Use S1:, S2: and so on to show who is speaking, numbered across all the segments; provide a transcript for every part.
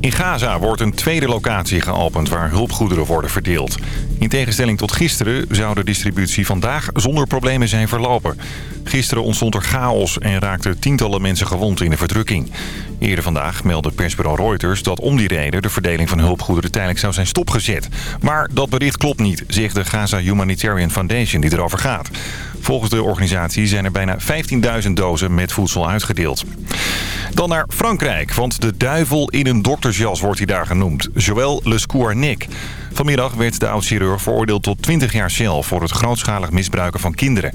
S1: In Gaza wordt een tweede locatie geopend waar hulpgoederen worden verdeeld. In tegenstelling tot gisteren zou de distributie vandaag zonder problemen zijn verlopen. Gisteren ontstond er chaos en raakten tientallen mensen gewond in de verdrukking. Eerder vandaag meldde persbureau Reuters dat om die reden de verdeling van hulpgoederen tijdelijk zou zijn stopgezet. Maar dat bericht klopt niet, zegt de Gaza Humanitarian Foundation die erover gaat. Volgens de organisatie zijn er bijna 15.000 dozen met voedsel uitgedeeld. Dan naar Frankrijk, want de duivel in een doktersjas wordt hij daar genoemd. Joël Lescournic. Vanmiddag werd de oud-chirurg veroordeeld tot 20 jaar cel... voor het grootschalig misbruiken van kinderen.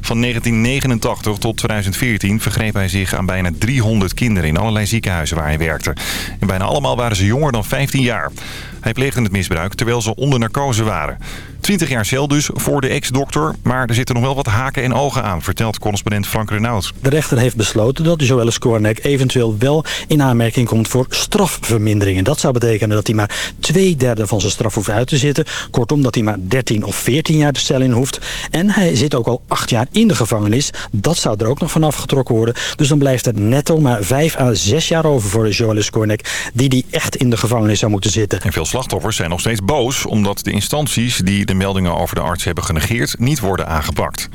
S1: Van 1989 tot 2014 vergreep hij zich aan bijna 300 kinderen... in allerlei ziekenhuizen waar hij werkte. En bijna allemaal waren ze jonger dan 15 jaar. Hij pleegde het misbruik terwijl ze onder narcose waren. 20 jaar cel dus voor de ex-dokter. Maar er zitten nog wel wat haken en ogen aan, vertelt correspondent Frank Renaud.
S2: De rechter heeft besloten dat Joëlle Skornek eventueel wel in aanmerking komt voor strafverminderingen. Dat zou betekenen dat hij maar twee derde van zijn straf hoeft uit te zitten. Kortom, dat hij maar 13 of 14 jaar de cel in hoeft. En hij zit ook al 8 jaar in de gevangenis. Dat zou er ook nog vanaf getrokken worden. Dus dan blijft er netto maar 5 à 6 jaar over voor Joëlle Skornek... die die echt in de gevangenis zou moeten zitten.
S1: En veel slachtoffers zijn nog steeds boos... omdat de instanties die de meldingen over de arts hebben genegeerd niet worden aangepakt.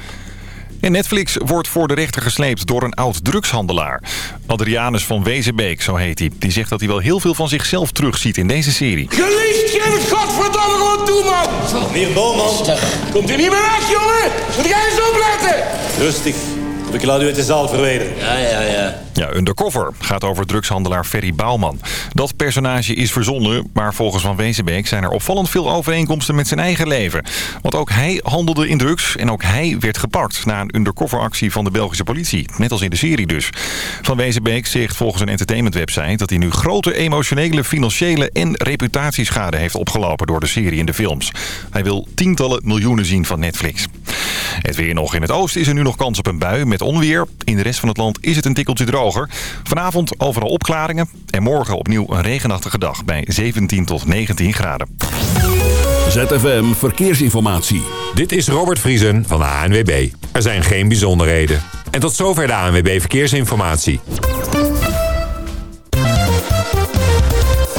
S1: En Netflix wordt voor de rechter gesleept door een oud drugshandelaar. Adrianus van Wezenbeek, zo heet hij. Die zegt dat hij wel heel veel van zichzelf terugziet in deze serie.
S3: Geliefd, geef het godverdomme gewoon toe, man!
S4: Meneer.
S3: Komt u niet meer weg, jongen? Moet jij eens opletten?
S4: Rustig. Of ik laat u uit de zaal verwijderen.
S5: Ja, ja, ja.
S1: Ja, Undercover gaat over drugshandelaar Ferry Bouwman. Dat personage is verzonnen, maar volgens Van Wezenbeek zijn er opvallend veel overeenkomsten met zijn eigen leven. Want ook hij handelde in drugs en ook hij werd gepakt na een undercoveractie van de Belgische politie. Net als in de serie dus. Van Wezenbeek zegt volgens een entertainmentwebsite dat hij nu grote emotionele, financiële en reputatieschade heeft opgelopen door de serie en de films. Hij wil tientallen miljoenen zien van Netflix. Het weer nog in het oosten is er nu nog kans op een bui met onweer. In de rest van het land is het een tikkeltje droog. Vanavond overal opklaringen en morgen opnieuw een regenachtige dag bij 17 tot 19 graden.
S6: ZFM Verkeersinformatie.
S7: Dit is Robert Vriesen van de ANWB. Er zijn geen bijzonderheden. En tot zover de ANWB Verkeersinformatie.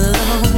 S8: alone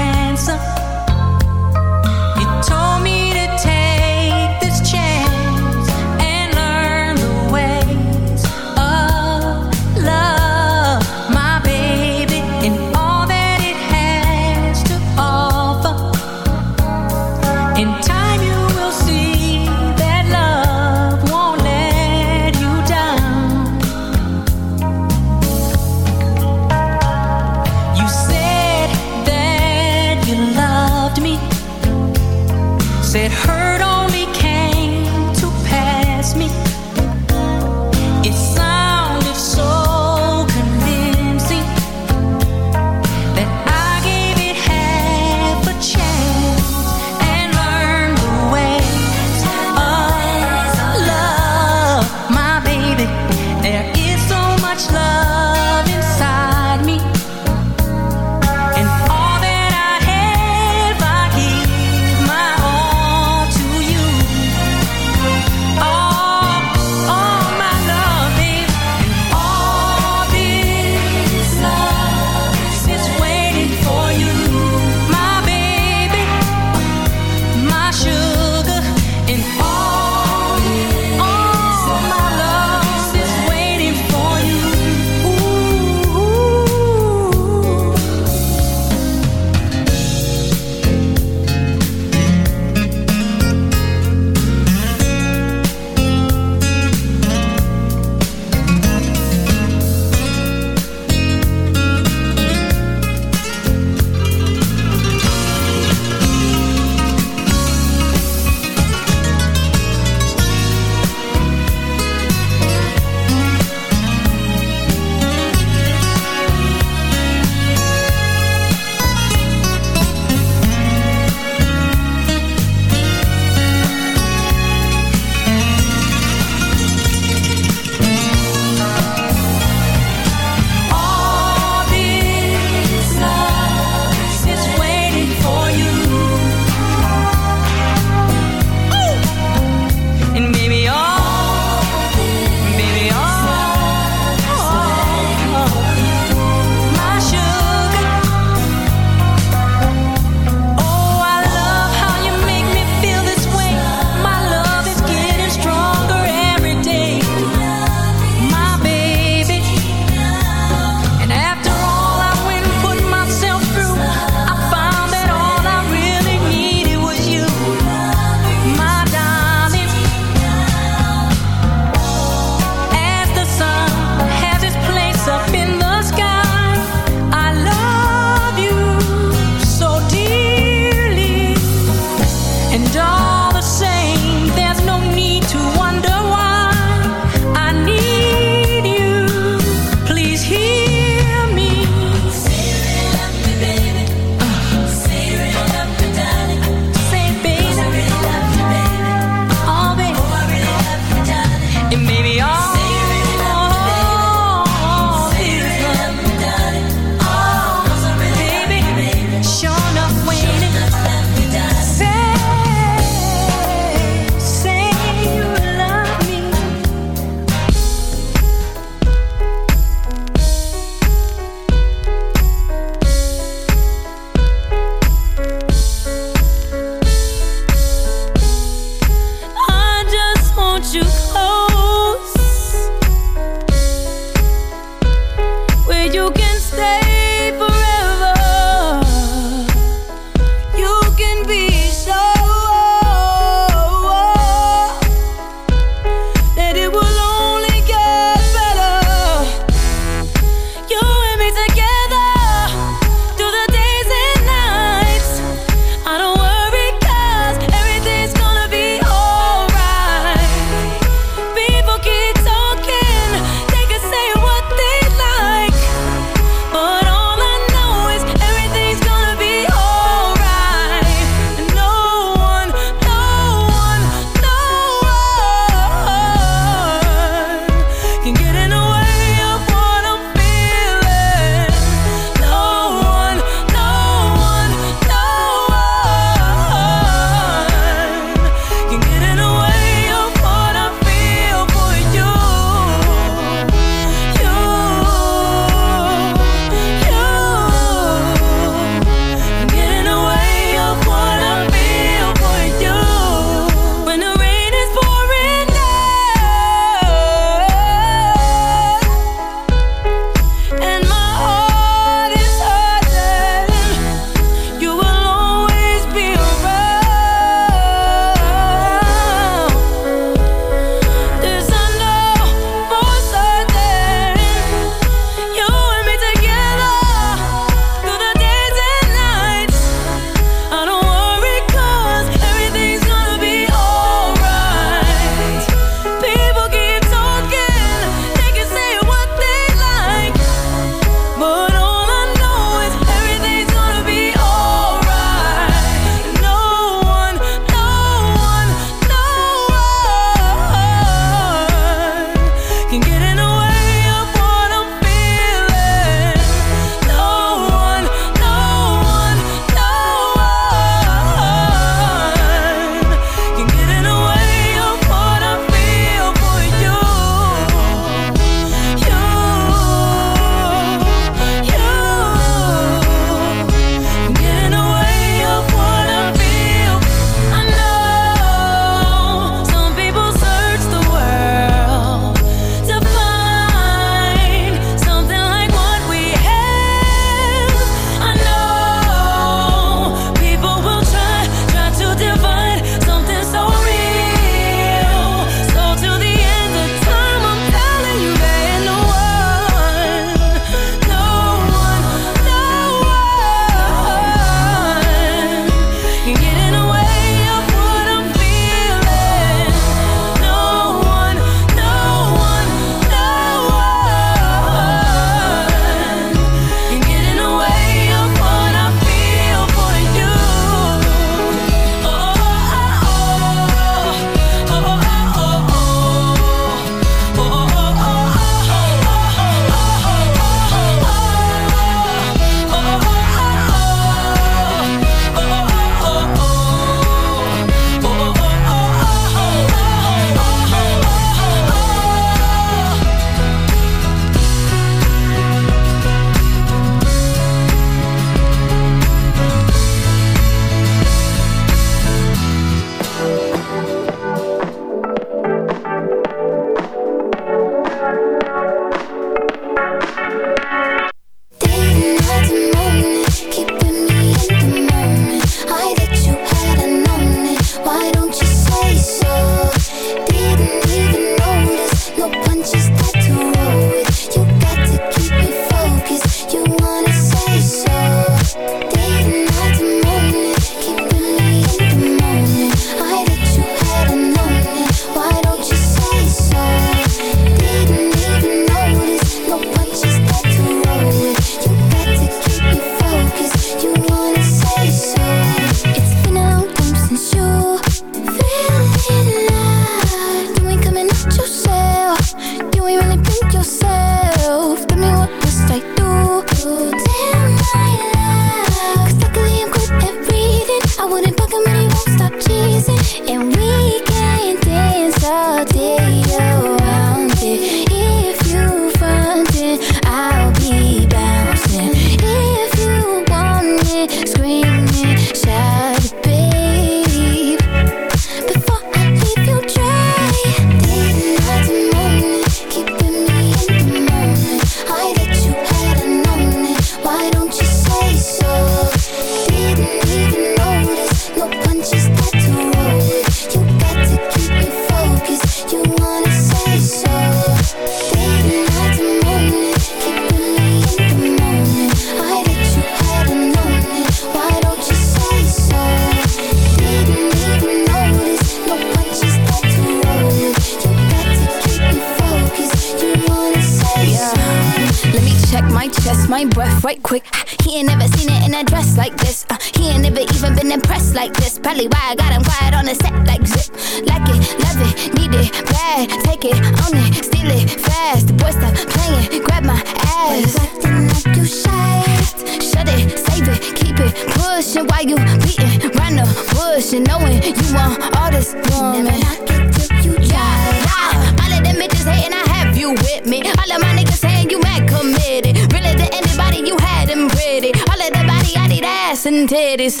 S8: pushing while you beating round the bush and knowing you want all this woman.
S9: Never knock it till you try.
S8: Yeah, all of them bitches hating, I have you with me. All of my niggas saying you mad committed. Really to anybody, you had them pretty. All of the body, I need ass and titties.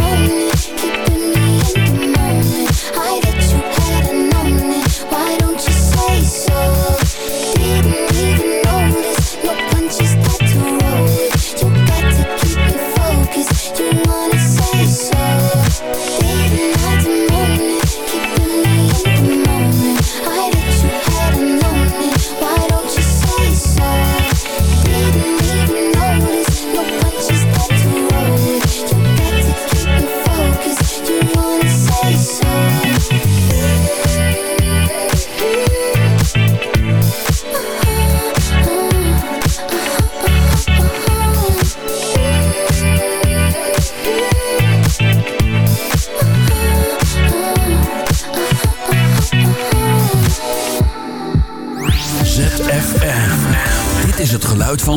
S9: Night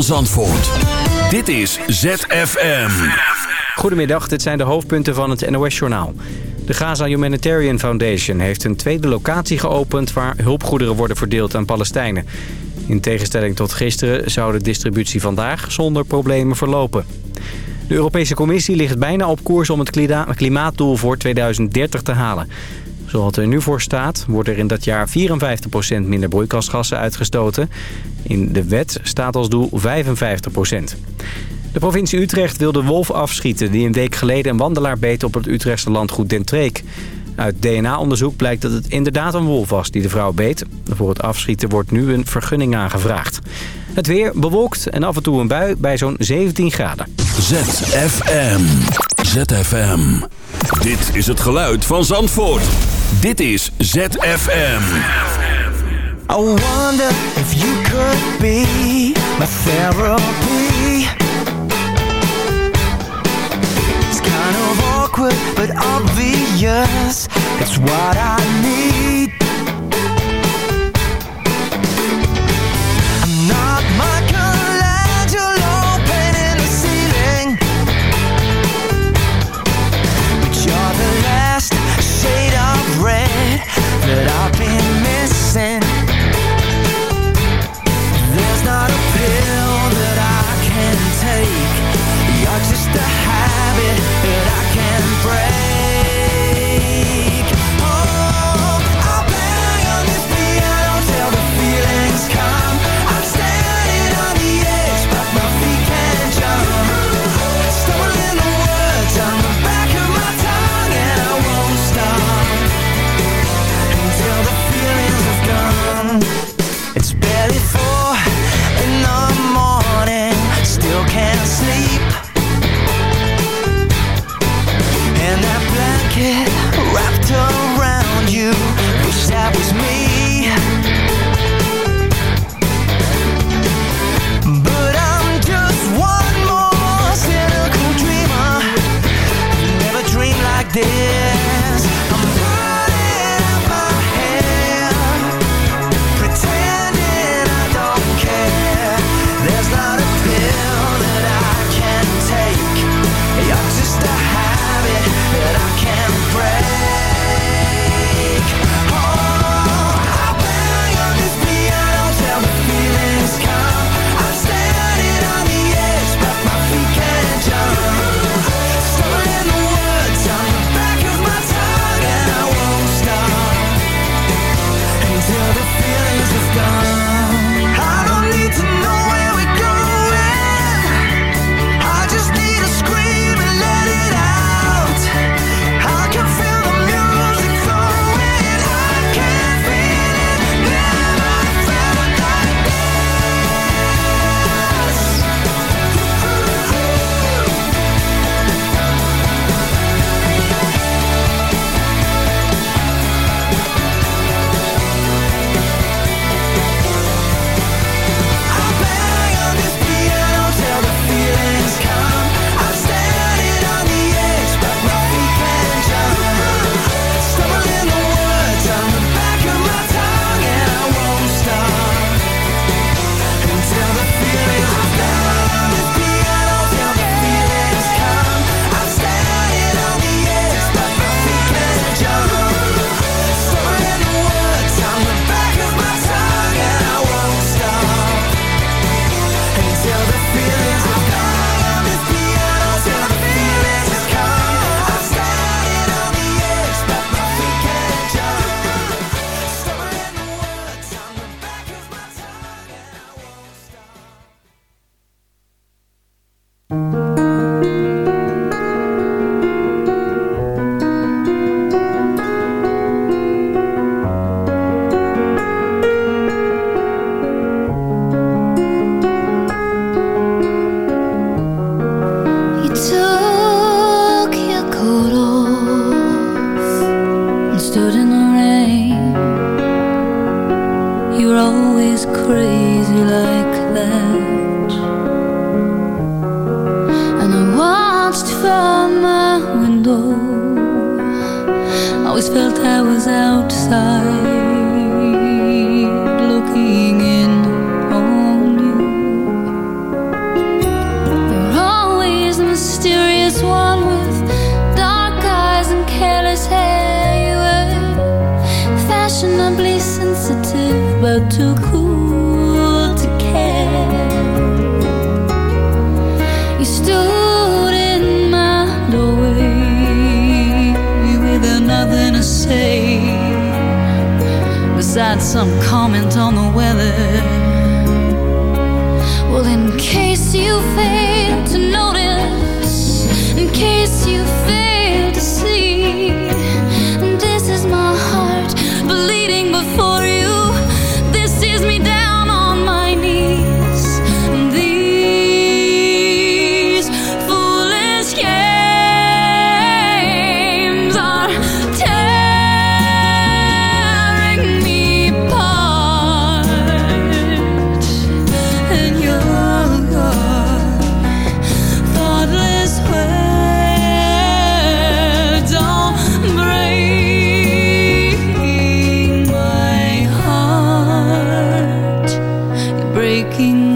S6: Zandvoort. Dit is ZFM.
S10: Goedemiddag, dit zijn de hoofdpunten van het NOS-journaal. De Gaza Humanitarian Foundation heeft een tweede locatie geopend... waar hulpgoederen worden verdeeld aan Palestijnen. In tegenstelling tot gisteren zou de distributie vandaag zonder problemen verlopen. De Europese Commissie ligt bijna op koers om het klimaatdoel voor 2030 te halen. Zoals er nu voor staat, wordt er in dat jaar 54% minder broeikasgassen uitgestoten. In de wet staat als doel 55%. De provincie Utrecht wil de wolf afschieten die een week geleden een wandelaar beet op het Utrechtse landgoed Dentreek. Uit DNA-onderzoek blijkt dat het inderdaad een wolf was die de vrouw beet. Voor het afschieten wordt nu een vergunning aangevraagd. Het weer bewolkt en af en toe een bui bij zo'n 17 graden.
S6: ZFM. ZFM. Dit is het geluid van Zandvoort. Dit is ZFM.
S11: I wonder if you could be my therapy. It's kind of awkward but obvious. It's what I need.
S12: Breaking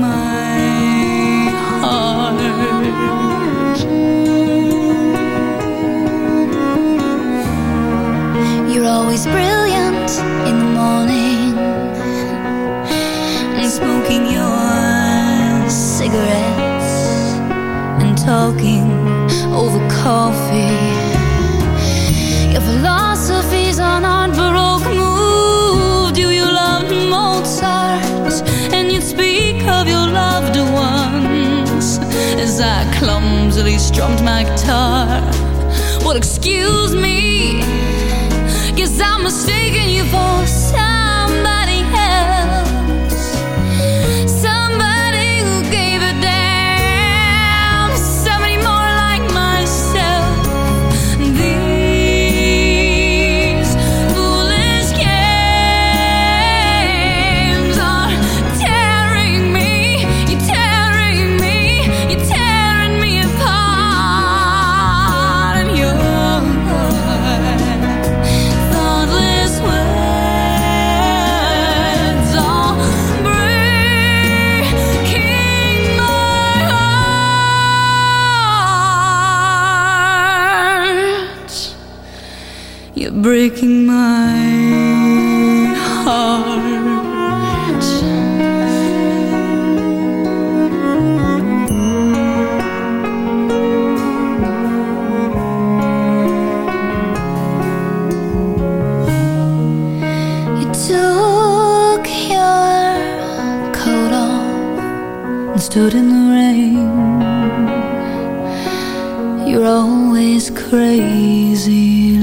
S12: crazy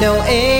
S13: no end.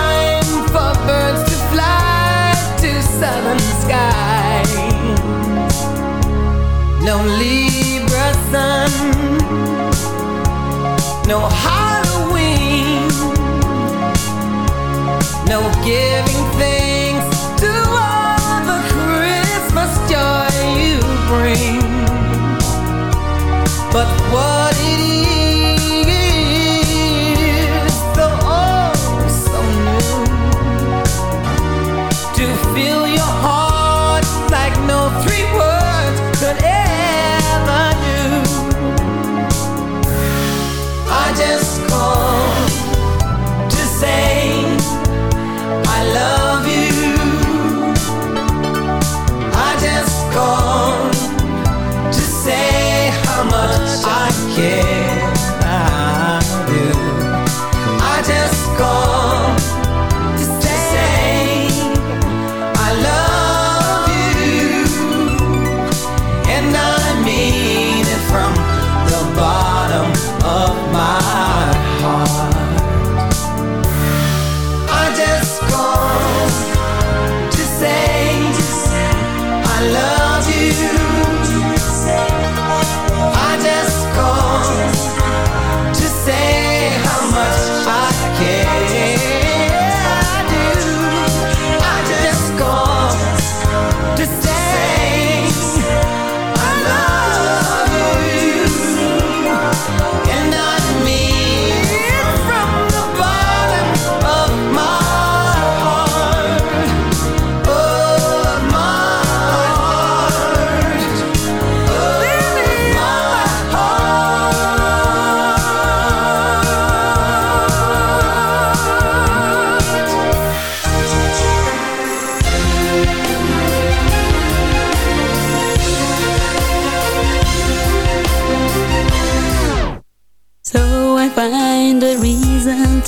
S13: Kingdom Libra Sun. No Halloween. No giving things